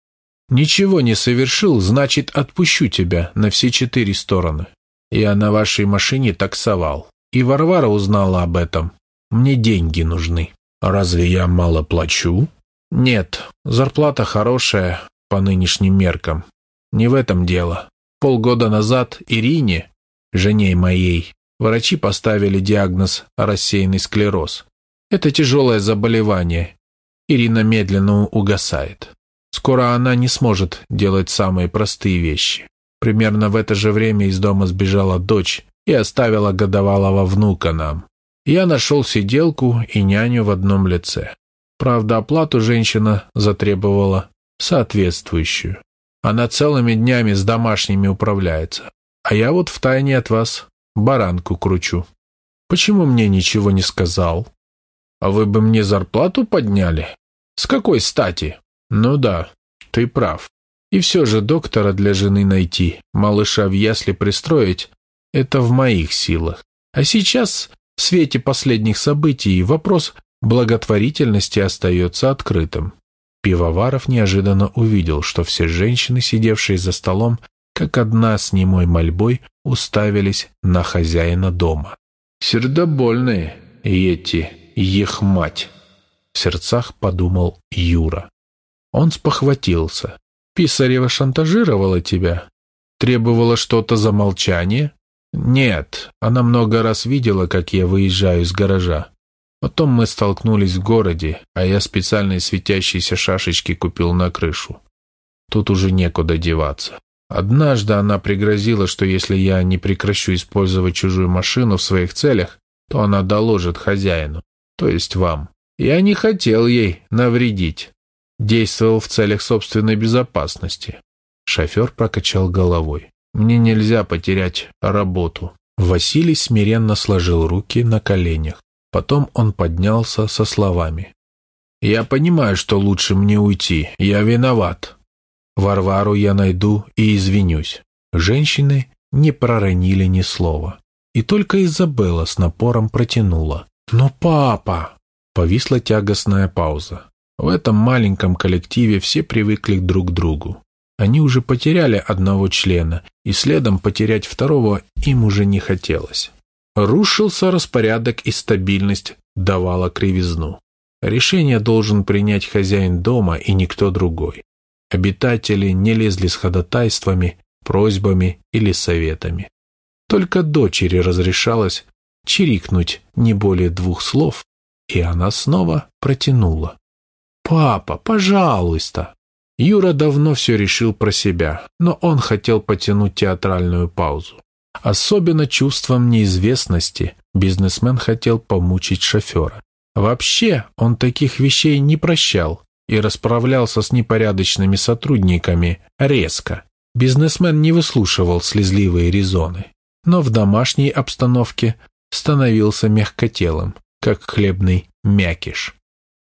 Ничего не совершил, значит, отпущу тебя на все четыре стороны. Я на вашей машине таксовал. И Варвара узнала об этом. Мне деньги нужны. Разве я мало плачу? Нет, зарплата хорошая по нынешним меркам. Не в этом дело. Полгода назад Ирине, жене моей, врачи поставили диагноз рассеянный склероз. Это тяжелое заболевание. Ирина медленно угасает. Скоро она не сможет делать самые простые вещи. Примерно в это же время из дома сбежала дочь и оставила годовалого внука нам. Я нашел сиделку и няню в одном лице. Правда, оплату женщина затребовала соответствующую. Она целыми днями с домашними управляется. А я вот втайне от вас баранку кручу. Почему мне ничего не сказал? А вы бы мне зарплату подняли? С какой стати? Ну да, ты прав. И все же доктора для жены найти, малыша в ясли пристроить – это в моих силах. А сейчас, в свете последних событий, вопрос благотворительности остается открытым. Пивоваров неожиданно увидел, что все женщины, сидевшие за столом, как одна с немой мольбой уставились на хозяина дома. «Сердобольные эти, их мать!» В сердцах подумал Юра. Он спохватился. «Писарева шантажировала тебя? Требовала что-то за молчание?» «Нет, она много раз видела, как я выезжаю из гаража. Потом мы столкнулись в городе, а я специальные светящиеся шашечки купил на крышу. Тут уже некуда деваться. Однажды она пригрозила, что если я не прекращу использовать чужую машину в своих целях, то она доложит хозяину, то есть вам. Я не хотел ей навредить. Действовал в целях собственной безопасности. Шофер прокачал головой. Мне нельзя потерять работу. Василий смиренно сложил руки на коленях. Потом он поднялся со словами. «Я понимаю, что лучше мне уйти. Я виноват. Варвару я найду и извинюсь». Женщины не проронили ни слова. И только Изабелла с напором протянула. «Но папа!» Повисла тягостная пауза. В этом маленьком коллективе все привыкли друг к другу. Они уже потеряли одного члена, и следом потерять второго им уже не хотелось. Рушился распорядок и стабильность давала кривизну. Решение должен принять хозяин дома и никто другой. Обитатели не лезли с ходатайствами, просьбами или советами. Только дочери разрешалось чирикнуть не более двух слов, и она снова протянула. «Папа, пожалуйста!» Юра давно все решил про себя, но он хотел потянуть театральную паузу. Особенно чувством неизвестности бизнесмен хотел помучить шофера. Вообще он таких вещей не прощал и расправлялся с непорядочными сотрудниками резко. Бизнесмен не выслушивал слезливые резоны, но в домашней обстановке становился мягкотелым, как хлебный мякиш.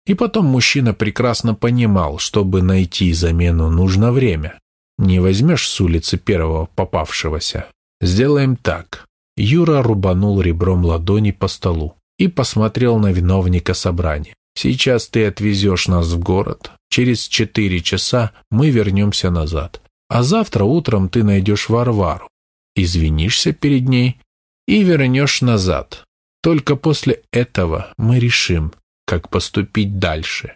И потом мужчина прекрасно понимал, чтобы найти замену нужно время. Не возьмешь с улицы первого попавшегося. Сделаем так. Юра рубанул ребром ладони по столу и посмотрел на виновника собрания. Сейчас ты отвезешь нас в город. Через четыре часа мы вернемся назад. А завтра утром ты найдешь Варвару. Извинишься перед ней и вернешь назад. Только после этого мы решим, как поступить дальше.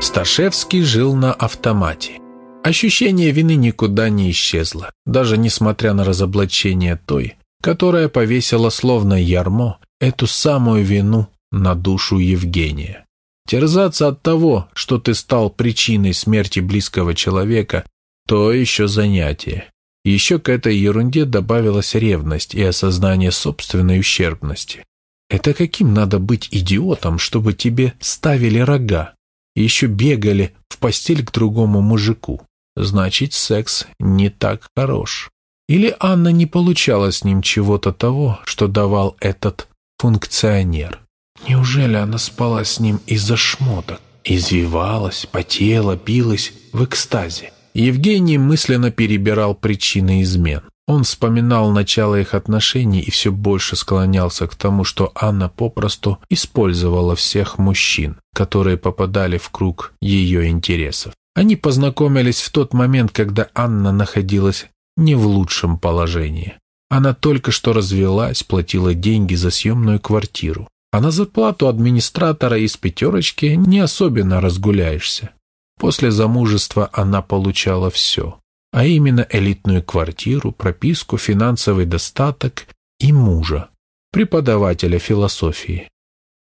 Сташевский жил на автомате. Ощущение вины никуда не исчезло, даже несмотря на разоблачение той, которая повесила словно ярмо эту самую вину на душу Евгения. Терзаться от того, что ты стал причиной смерти близкого человека, то еще занятие. Еще к этой ерунде добавилась ревность и осознание собственной ущербности. Это каким надо быть идиотом, чтобы тебе ставили рога и еще бегали в постель к другому мужику? значит, секс не так хорош. Или Анна не получала с ним чего-то того, что давал этот функционер. Неужели она спала с ним из-за шмоток? Извивалась, потела, билась в экстазе. Евгений мысленно перебирал причины измен. Он вспоминал начало их отношений и все больше склонялся к тому, что Анна попросту использовала всех мужчин, которые попадали в круг ее интересов. Они познакомились в тот момент, когда Анна находилась не в лучшем положении. Она только что развелась, платила деньги за съемную квартиру. А на зарплату администратора из пятерочки не особенно разгуляешься. После замужества она получала все, а именно элитную квартиру, прописку, финансовый достаток и мужа, преподавателя философии.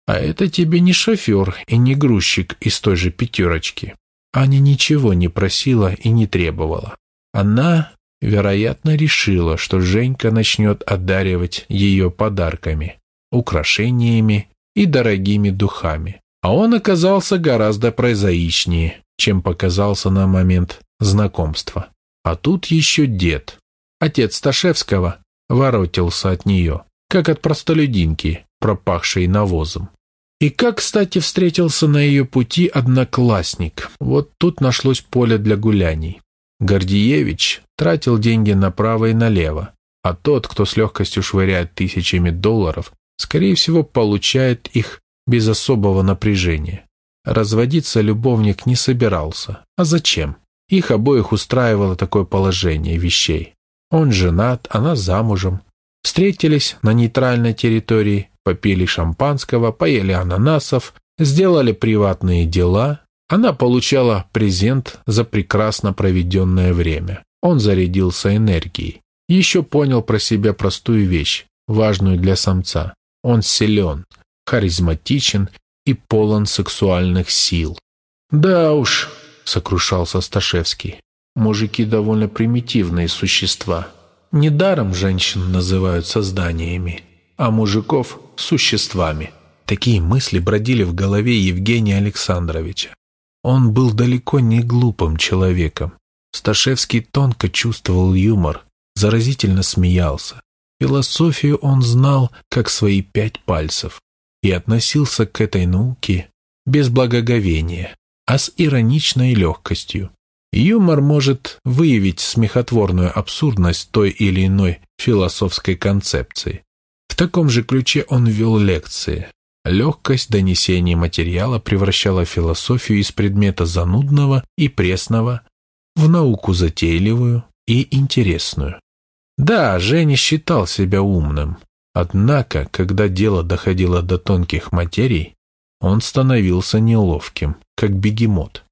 А это тебе не шофер и не грузчик из той же пятерочки. Аня ничего не просила и не требовала. Она, вероятно, решила, что Женька начнет одаривать ее подарками, украшениями и дорогими духами. А он оказался гораздо прозаичнее, чем показался на момент знакомства. А тут еще дед, отец Сташевского, воротился от нее, как от простолюдинки, пропахшей навозом. И как, кстати, встретился на ее пути одноклассник. Вот тут нашлось поле для гуляний. Гордиевич тратил деньги направо и налево, а тот, кто с легкостью швыряет тысячами долларов, скорее всего, получает их без особого напряжения. Разводиться любовник не собирался. А зачем? Их обоих устраивало такое положение вещей. Он женат, она замужем. Встретились на нейтральной территории, попили шампанского, поели ананасов, сделали приватные дела. Она получала презент за прекрасно проведенное время. Он зарядился энергией. Еще понял про себя простую вещь, важную для самца. Он силен, харизматичен и полон сексуальных сил. «Да уж», — сокрушался Сташевский, — «мужики довольно примитивные существа. Недаром женщин называют созданиями, а мужиков — существами». Такие мысли бродили в голове Евгения Александровича. Он был далеко не глупым человеком. Сташевский тонко чувствовал юмор, заразительно смеялся. Философию он знал, как свои пять пальцев, и относился к этой науке без благоговения, а с ироничной легкостью. Юмор может выявить смехотворную абсурдность той или иной философской концепции. В таком же ключе он вел лекции. Легкость донесения материала превращала философию из предмета занудного и пресного в науку затейливую и интересную. Да, Женя считал себя умным, однако, когда дело доходило до тонких материй, он становился неловким, как бегемот.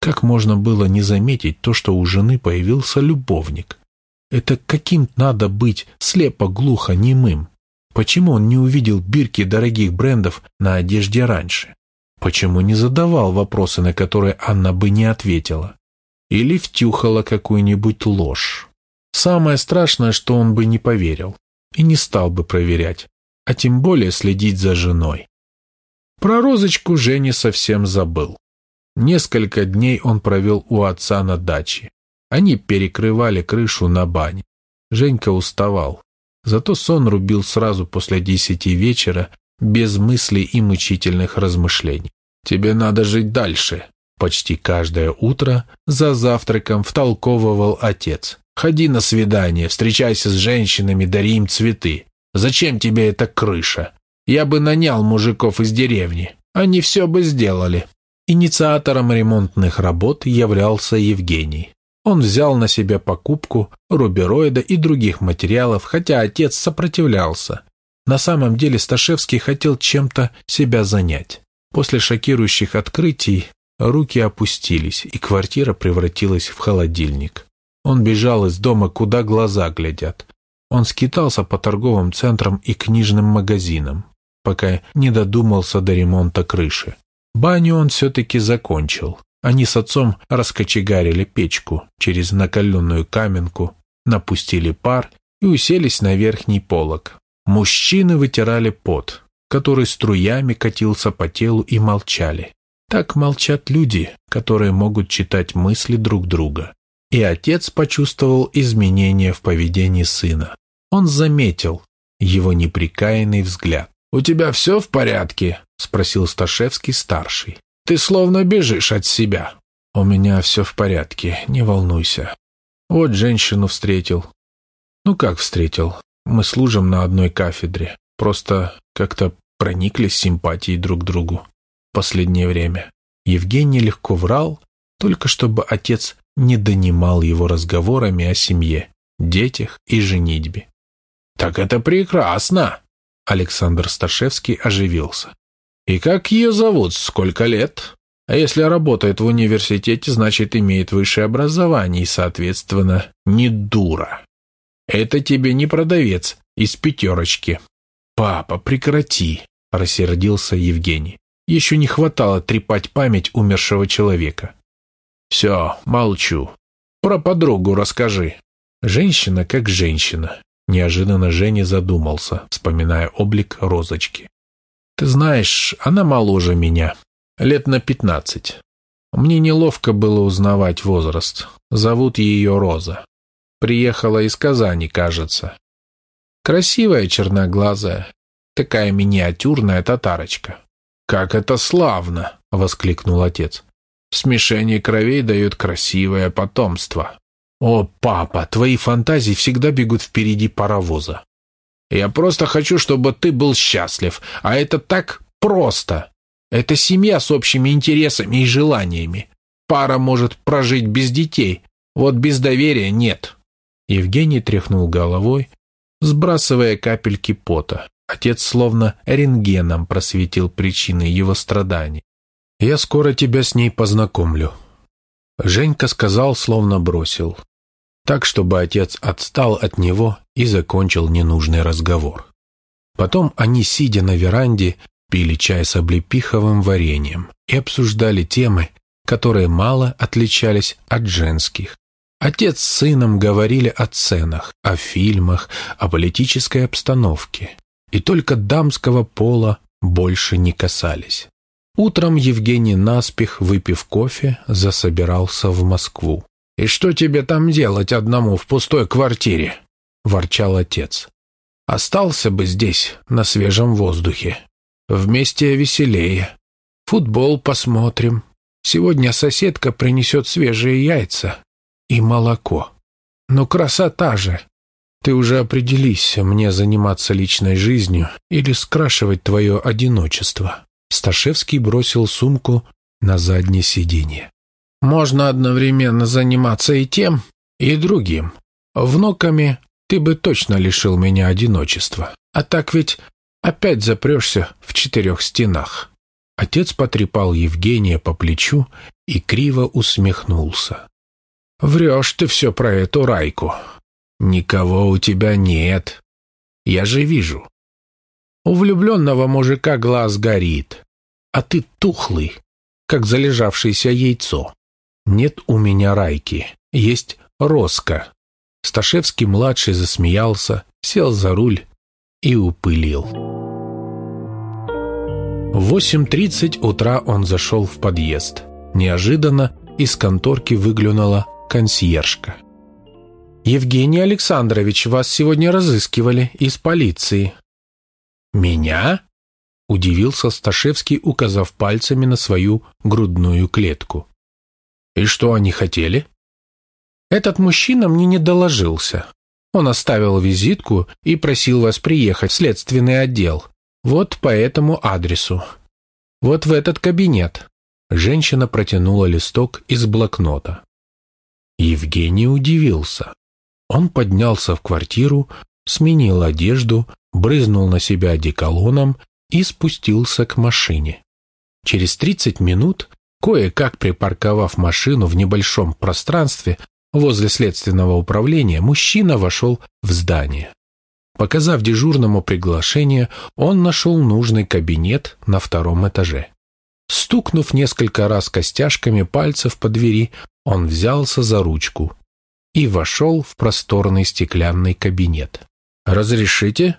Как можно было не заметить то, что у жены появился любовник? Это каким надо быть слепо-глухо немым? Почему он не увидел бирки дорогих брендов на одежде раньше? Почему не задавал вопросы, на которые Анна бы не ответила? Или втюхала какую-нибудь ложь? Самое страшное, что он бы не поверил и не стал бы проверять, а тем более следить за женой. Про розочку Женя совсем забыл. Несколько дней он провел у отца на даче. Они перекрывали крышу на бане. Женька уставал. Зато сон рубил сразу после десяти вечера, без мыслей и мучительных размышлений. «Тебе надо жить дальше», — почти каждое утро за завтраком втолковывал отец. Ходи на свидание, встречайся с женщинами, дари им цветы. Зачем тебе эта крыша? Я бы нанял мужиков из деревни. Они все бы сделали». Инициатором ремонтных работ являлся Евгений. Он взял на себя покупку рубероида и других материалов, хотя отец сопротивлялся. На самом деле Сташевский хотел чем-то себя занять. После шокирующих открытий руки опустились, и квартира превратилась в холодильник. Он бежал из дома, куда глаза глядят. Он скитался по торговым центрам и книжным магазинам, пока не додумался до ремонта крыши. Баню он все-таки закончил. Они с отцом раскочегарили печку через накаленную каменку, напустили пар и уселись на верхний полок. Мужчины вытирали пот, который струями катился по телу и молчали. Так молчат люди, которые могут читать мысли друг друга. И отец почувствовал изменения в поведении сына. Он заметил его неприкаянный взгляд. «У тебя все в порядке?» – спросил Сташевский-старший. «Ты словно бежишь от себя». «У меня все в порядке, не волнуйся. Вот женщину встретил». «Ну как встретил? Мы служим на одной кафедре. Просто как-то прониклись симпатией друг к другу последнее время». Евгений легко врал, только чтобы отец не донимал его разговорами о семье, детях и женитьбе. «Так это прекрасно!» Александр Сташевский оживился. «И как ее зовут? Сколько лет? А если работает в университете, значит, имеет высшее образование и, соответственно, не дура. Это тебе не продавец из пятерочки». «Папа, прекрати!» – рассердился Евгений. Еще не хватало трепать память умершего человека. «Все, молчу. Про подругу расскажи». Женщина как женщина. Неожиданно Женя задумался, вспоминая облик розочки. «Ты знаешь, она моложе меня. Лет на пятнадцать. Мне неловко было узнавать возраст. Зовут ее Роза. Приехала из Казани, кажется. Красивая черноглазая, такая миниатюрная татарочка. «Как это славно!» — воскликнул отец. Смешение кровей дает красивое потомство. О, папа, твои фантазии всегда бегут впереди паровоза. Я просто хочу, чтобы ты был счастлив, а это так просто. Это семья с общими интересами и желаниями. Пара может прожить без детей, вот без доверия нет». Евгений тряхнул головой, сбрасывая капельки пота. Отец словно рентгеном просветил причины его страданий. «Я скоро тебя с ней познакомлю». Женька сказал, словно бросил. Так, чтобы отец отстал от него и закончил ненужный разговор. Потом они, сидя на веранде, пили чай с облепиховым вареньем и обсуждали темы, которые мало отличались от женских. Отец с сыном говорили о ценах, о фильмах, о политической обстановке. И только дамского пола больше не касались. Утром Евгений наспех, выпив кофе, засобирался в Москву. «И что тебе там делать одному в пустой квартире?» – ворчал отец. «Остался бы здесь, на свежем воздухе. Вместе веселее. Футбол посмотрим. Сегодня соседка принесет свежие яйца и молоко. Ну, красота же! Ты уже определись, мне заниматься личной жизнью или скрашивать твое одиночество. Сташевский бросил сумку на заднее сиденье. Можно одновременно заниматься и тем, и другим. Внуками ты бы точно лишил меня одиночества. А так ведь опять запрешься в четырех стенах. Отец потрепал Евгения по плечу и криво усмехнулся. Врешь ты все про эту Райку. Никого у тебя нет. Я же вижу. У влюбленного мужика глаз горит, а ты тухлый, как залежавшееся яйцо. Нет у меня Райки, есть Роска. Сташевский-младший засмеялся, сел за руль и упылил. В 8.30 утра он зашел в подъезд. Неожиданно из конторки выглянула консьержка. «Евгений Александрович, вас сегодня разыскивали из полиции». «Меня?» – удивился Сташевский, указав пальцами на свою грудную клетку. «И что они хотели?» «Этот мужчина мне не доложился. Он оставил визитку и просил вас приехать в следственный отдел. Вот по этому адресу. Вот в этот кабинет». Женщина протянула листок из блокнота. Евгений удивился. Он поднялся в квартиру, сменил одежду, брызнул на себя одеколоном и спустился к машине. Через 30 минут, кое-как припарковав машину в небольшом пространстве возле следственного управления, мужчина вошел в здание. Показав дежурному приглашение, он нашел нужный кабинет на втором этаже. Стукнув несколько раз костяшками пальцев по двери, он взялся за ручку и вошел в просторный стеклянный кабинет. «Разрешите?»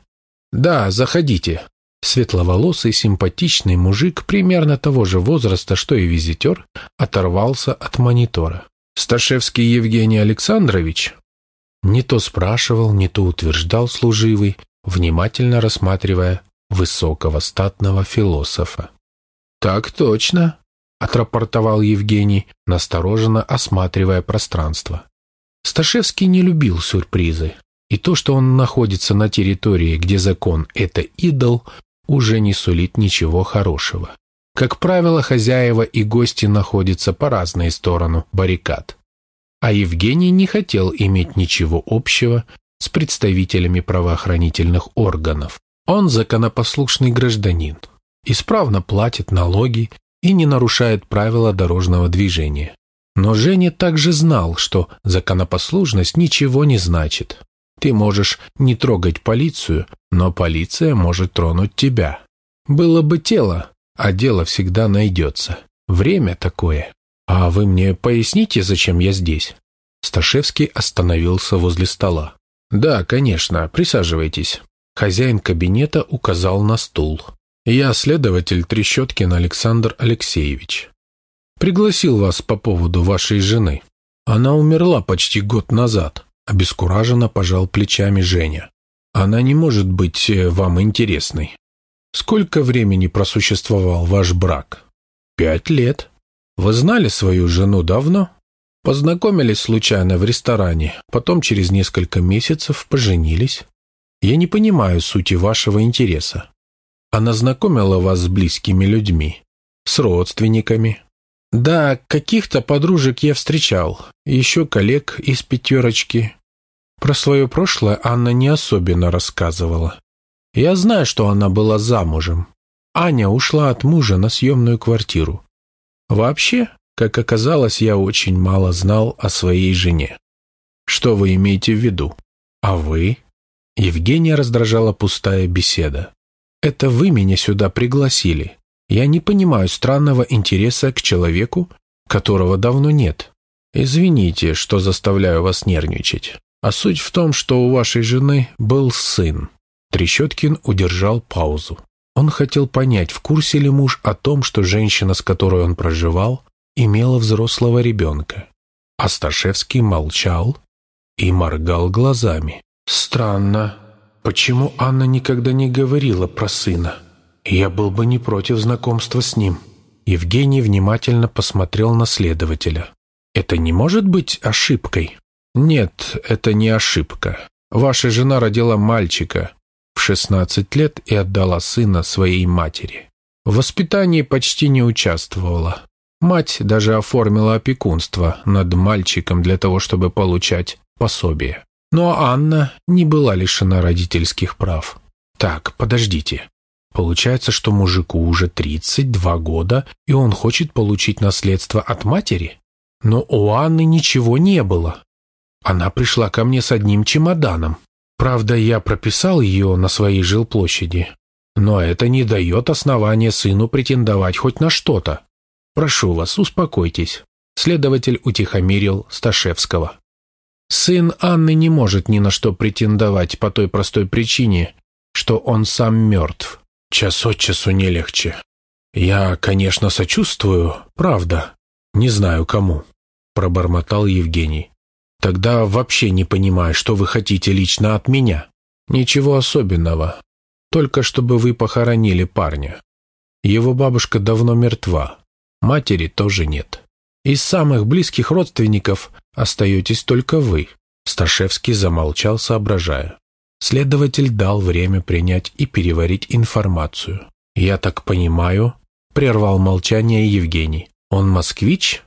«Да, заходите». Светловолосый симпатичный мужик примерно того же возраста, что и визитер, оторвался от монитора. «Сташевский Евгений Александрович?» Не то спрашивал, не то утверждал служивый, внимательно рассматривая высокого статного философа. «Так точно», — отрапортовал Евгений, настороженно осматривая пространство. Сташевский не любил сюрпризы, и то, что он находится на территории, где закон — это идол, уже не сулит ничего хорошего. Как правило, хозяева и гости находятся по разные стороны баррикад. А Евгений не хотел иметь ничего общего с представителями правоохранительных органов. Он законопослушный гражданин, исправно платит налоги и не нарушает правила дорожного движения. Но Женя также знал, что законопослушность ничего не значит. Ты можешь не трогать полицию, но полиция может тронуть тебя. Было бы тело, а дело всегда найдется. Время такое. А вы мне поясните, зачем я здесь? Сташевский остановился возле стола. Да, конечно, присаживайтесь. Хозяин кабинета указал на стул. Я следователь Трещоткин Александр Алексеевич. Пригласил вас по поводу вашей жены. Она умерла почти год назад. Обескураженно пожал плечами Женя. Она не может быть э, вам интересной. Сколько времени просуществовал ваш брак? Пять лет. Вы знали свою жену давно? Познакомились случайно в ресторане, потом через несколько месяцев поженились. Я не понимаю сути вашего интереса. Она знакомила вас с близкими людьми, с родственниками. Да, каких-то подружек я встречал, еще коллег из пятерочки. Про свое прошлое Анна не особенно рассказывала. Я знаю, что она была замужем. Аня ушла от мужа на съемную квартиру. Вообще, как оказалось, я очень мало знал о своей жене. Что вы имеете в виду? А вы? Евгения раздражала пустая беседа. Это вы меня сюда пригласили. Я не понимаю странного интереса к человеку, которого давно нет. Извините, что заставляю вас нервничать. А суть в том, что у вашей жены был сын. Трещоткин удержал паузу. Он хотел понять, в курсе ли муж о том, что женщина, с которой он проживал, имела взрослого ребенка. Асташевский молчал и моргал глазами. «Странно. Почему Анна никогда не говорила про сына? Я был бы не против знакомства с ним». Евгений внимательно посмотрел на следователя. «Это не может быть ошибкой?» «Нет, это не ошибка. Ваша жена родила мальчика в 16 лет и отдала сына своей матери. В воспитании почти не участвовала. Мать даже оформила опекунство над мальчиком для того, чтобы получать пособие. Но Анна не была лишена родительских прав. Так, подождите. Получается, что мужику уже 32 года, и он хочет получить наследство от матери? Но у Анны ничего не было. Она пришла ко мне с одним чемоданом. Правда, я прописал ее на своей жилплощади. Но это не дает основания сыну претендовать хоть на что-то. Прошу вас, успокойтесь. Следователь утихомирил Сташевского. Сын Анны не может ни на что претендовать по той простой причине, что он сам мертв. Час от часу не легче. Я, конечно, сочувствую, правда. Не знаю кому, пробормотал Евгений. Тогда вообще не понимаю, что вы хотите лично от меня. Ничего особенного. Только чтобы вы похоронили парня. Его бабушка давно мертва. Матери тоже нет. Из самых близких родственников остаетесь только вы. Сташевский замолчал, соображая. Следователь дал время принять и переварить информацию. «Я так понимаю», — прервал молчание Евгений. «Он москвич?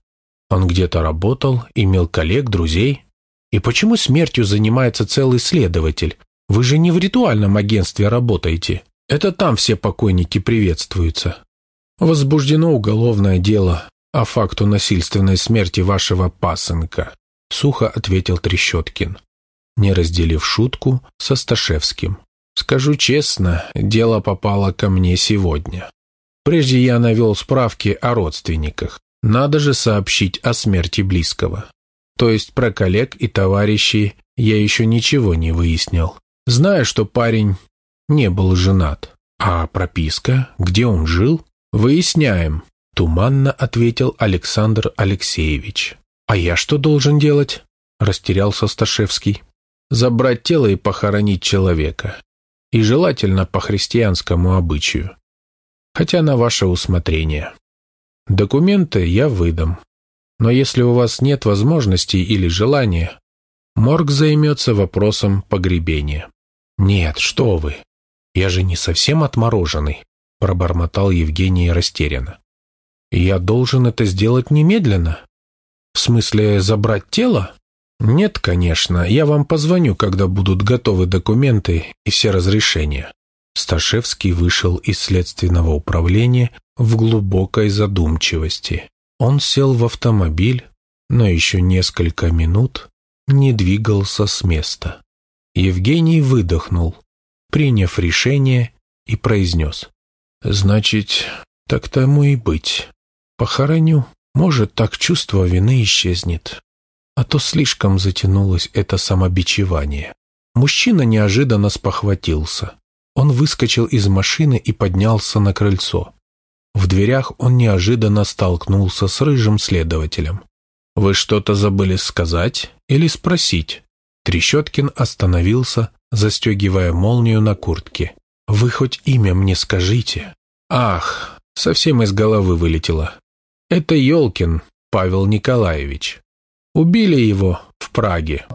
Он где-то работал, имел коллег, друзей?» И почему смертью занимается целый следователь? Вы же не в ритуальном агентстве работаете. Это там все покойники приветствуются. Возбуждено уголовное дело о факту насильственной смерти вашего пасынка, сухо ответил Трещоткин, не разделив шутку со Сташевским. Скажу честно, дело попало ко мне сегодня. Прежде я навел справки о родственниках. Надо же сообщить о смерти близкого. То есть про коллег и товарищей я еще ничего не выяснил. Знаю, что парень не был женат. А прописка, где он жил, выясняем, туманно ответил Александр Алексеевич. А я что должен делать? Растерялся Сташевский. Забрать тело и похоронить человека. И желательно по христианскому обычаю. Хотя на ваше усмотрение. Документы я выдам. Но если у вас нет возможности или желания, морг займется вопросом погребения. «Нет, что вы! Я же не совсем отмороженный», – пробормотал Евгений растерянно. «Я должен это сделать немедленно? В смысле, забрать тело?» «Нет, конечно. Я вам позвоню, когда будут готовы документы и все разрешения». Сташевский вышел из следственного управления в глубокой задумчивости. Он сел в автомобиль, но еще несколько минут не двигался с места. Евгений выдохнул, приняв решение, и произнес. «Значит, так тому и быть. Похороню. Может, так чувство вины исчезнет. А то слишком затянулось это самобичевание». Мужчина неожиданно спохватился. Он выскочил из машины и поднялся на крыльцо. В дверях он неожиданно столкнулся с рыжим следователем. «Вы что-то забыли сказать или спросить?» Трещоткин остановился, застегивая молнию на куртке. «Вы хоть имя мне скажите?» «Ах, совсем из головы вылетело. Это Ёлкин Павел Николаевич. Убили его в Праге».